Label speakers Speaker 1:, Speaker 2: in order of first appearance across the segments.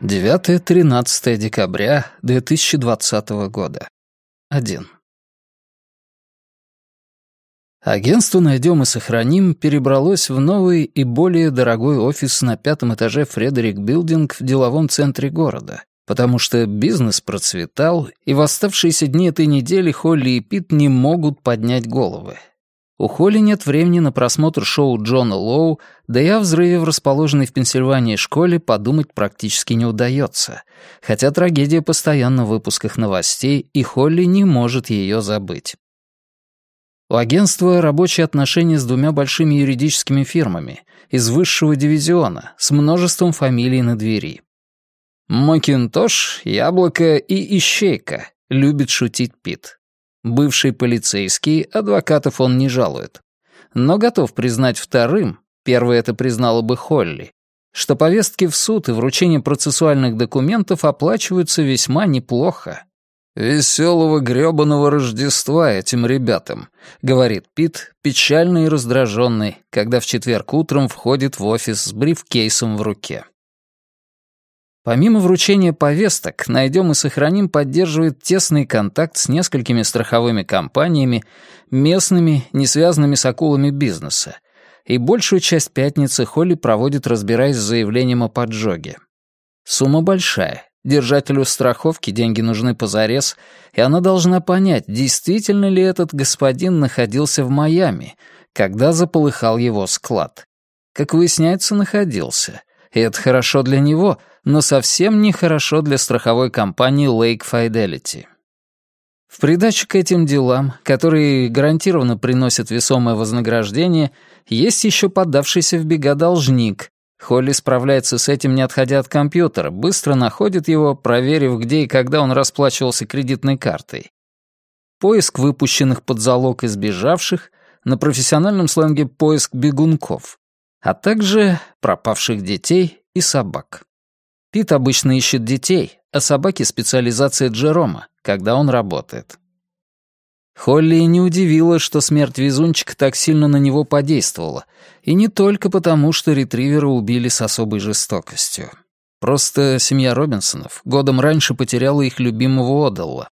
Speaker 1: 9-13 декабря 2020 года. 1. Агентство «Найдем и сохраним» перебралось в новый и более дорогой офис на пятом этаже Фредерик Билдинг в деловом центре города, потому что бизнес процветал, и в оставшиеся дни этой недели Холли и Пит не могут поднять головы. У Холли нет времени на просмотр шоу Джона Лоу, да и о взрыве в расположенной в Пенсильвании школе подумать практически не удается, хотя трагедия постоянно в выпусках новостей, и Холли не может ее забыть. У агентства рабочие отношения с двумя большими юридическими фирмами из высшего дивизиона с множеством фамилий на двери. «Макинтош», «Яблоко» и «Ищейка», — любит шутить Пит. Бывший полицейский, адвокатов он не жалует. Но готов признать вторым, первый это признала бы Холли, что повестки в суд и вручение процессуальных документов оплачиваются весьма неплохо. «Веселого грёбаного Рождества этим ребятам», — говорит Пит, печальный и раздраженный, когда в четверг утром входит в офис с брифкейсом в руке. Помимо вручения повесток, «Найдем и сохраним» поддерживает тесный контакт с несколькими страховыми компаниями, местными, не связанными с акулами бизнеса, и большую часть пятницы Холли проводит, разбираясь с заявлением о поджоге. Сумма большая. Держателю страховки деньги нужны позарез, и она должна понять, действительно ли этот господин находился в Майами, когда заполыхал его склад. Как выясняется, находился. И это хорошо для него — но совсем нехорошо для страховой компании Lake Fidelity. В придачу к этим делам, которые гарантированно приносят весомое вознаграждение, есть еще поддавшийся в бега должник. Холли справляется с этим, не отходя от компьютера, быстро находит его, проверив, где и когда он расплачивался кредитной картой. Поиск выпущенных под залог избежавших, на профессиональном сленге поиск бегунков, а также пропавших детей и собак. Пит обычно ищет детей, а собаки — специализация Джерома, когда он работает. Холли не удивило, что смерть везунчика так сильно на него подействовала, и не только потому, что ретривера убили с особой жестокостью. Просто семья Робинсонов годом раньше потеряла их любимого Одалла.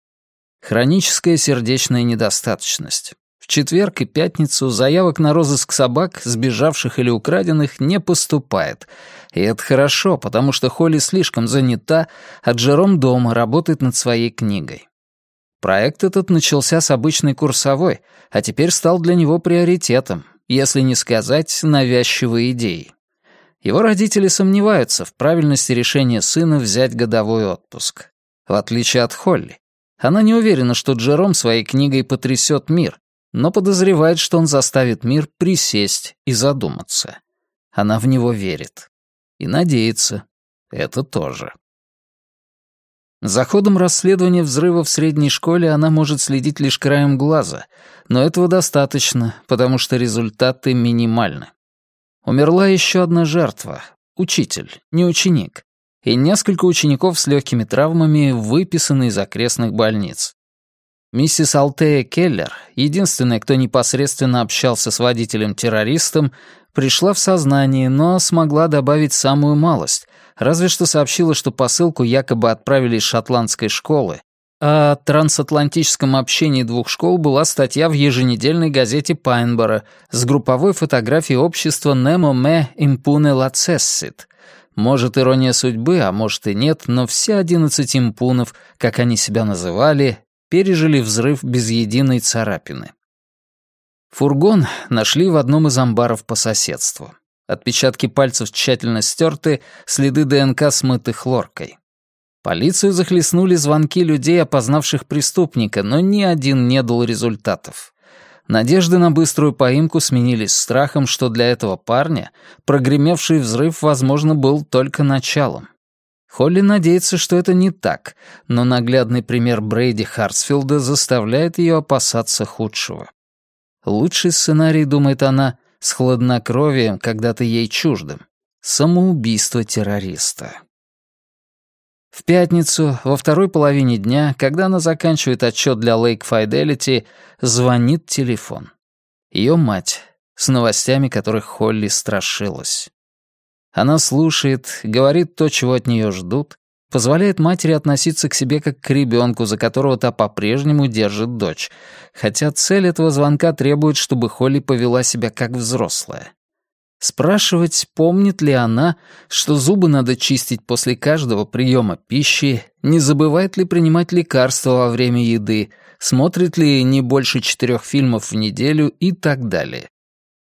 Speaker 1: Хроническая сердечная недостаточность. В четверг и пятницу заявок на розыск собак, сбежавших или украденных, не поступает. И это хорошо, потому что Холли слишком занята, а Джером дома работает над своей книгой. Проект этот начался с обычной курсовой, а теперь стал для него приоритетом, если не сказать навязчивой идеей. Его родители сомневаются в правильности решения сына взять годовой отпуск. В отличие от Холли. Она не уверена, что Джером своей книгой потрясет мир, но подозревает, что он заставит мир присесть и задуматься. Она в него верит. И надеется. Это тоже. За ходом расследования взрыва в средней школе она может следить лишь краем глаза, но этого достаточно, потому что результаты минимальны. Умерла еще одна жертва — учитель, не ученик, и несколько учеников с легкими травмами выписаны из окрестных больниц. Миссис Алтея Келлер, единственная, кто непосредственно общался с водителем-террористом, пришла в сознание, но смогла добавить самую малость, разве что сообщила, что посылку якобы отправили из шотландской школы, о трансатлантическом общении двух школ была статья в еженедельной газете Пайнборо с групповой фотографией общества «Nemo me impune lacessit», может, ирония судьбы, а может и нет, но все одиннадцать импунов, как они себя называли, пережили взрыв без единой царапины. Фургон нашли в одном из амбаров по соседству. Отпечатки пальцев тщательно стерты, следы ДНК смыты хлоркой. Полицию захлестнули звонки людей, опознавших преступника, но ни один не дал результатов. Надежды на быструю поимку сменились страхом, что для этого парня прогремевший взрыв, возможно, был только началом. Холли надеется, что это не так, но наглядный пример Брейди Хартсфилда заставляет ее опасаться худшего. Лучший сценарий, думает она, с хладнокровием, когда-то ей чуждым. Самоубийство террориста. В пятницу, во второй половине дня, когда она заканчивает отчет для Lake Fidelity, звонит телефон. Ее мать, с новостями которых Холли страшилась. Она слушает, говорит то, чего от нее ждут, позволяет матери относиться к себе как к ребенку, за которого та по-прежнему держит дочь, хотя цель этого звонка требует, чтобы Холли повела себя как взрослая. Спрашивать, помнит ли она, что зубы надо чистить после каждого приема пищи, не забывает ли принимать лекарства во время еды, смотрит ли не больше четырех фильмов в неделю и так далее.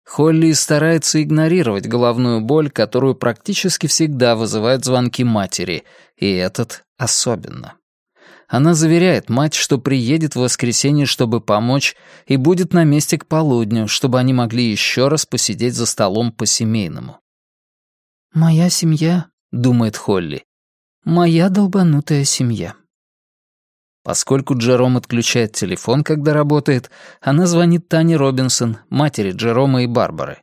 Speaker 1: Холли старается игнорировать головную боль, которую практически всегда вызывают звонки матери, и этот особенно. Она заверяет мать, что приедет в воскресенье, чтобы помочь, и будет на месте к полудню, чтобы они могли еще раз посидеть за столом по-семейному. «Моя семья», — думает Холли, — «моя долбанутая семья». Поскольку Джером отключает телефон, когда работает, она звонит Тане Робинсон, матери Джерома и Барбары.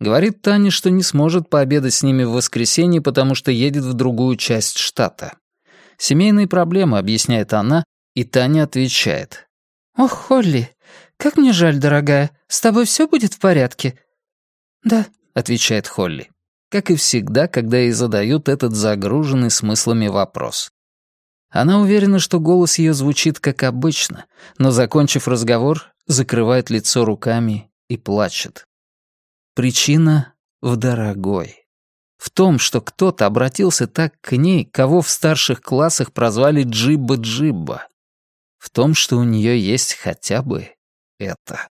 Speaker 1: Говорит Тане, что не сможет пообедать с ними в воскресенье, потому что едет в другую часть штата. Семейные проблемы, объясняет она, и Таня отвечает. «Ох, Холли, как мне жаль, дорогая. С тобой все будет в порядке?» «Да», — отвечает Холли, как и всегда, когда ей задают этот загруженный смыслами вопрос. Она уверена, что голос ее звучит как обычно, но, закончив разговор, закрывает лицо руками и плачет. Причина в дорогой. В том, что кто-то обратился так к ней, кого в старших классах прозвали Джибба-Джибба. В том, что у нее есть хотя бы это.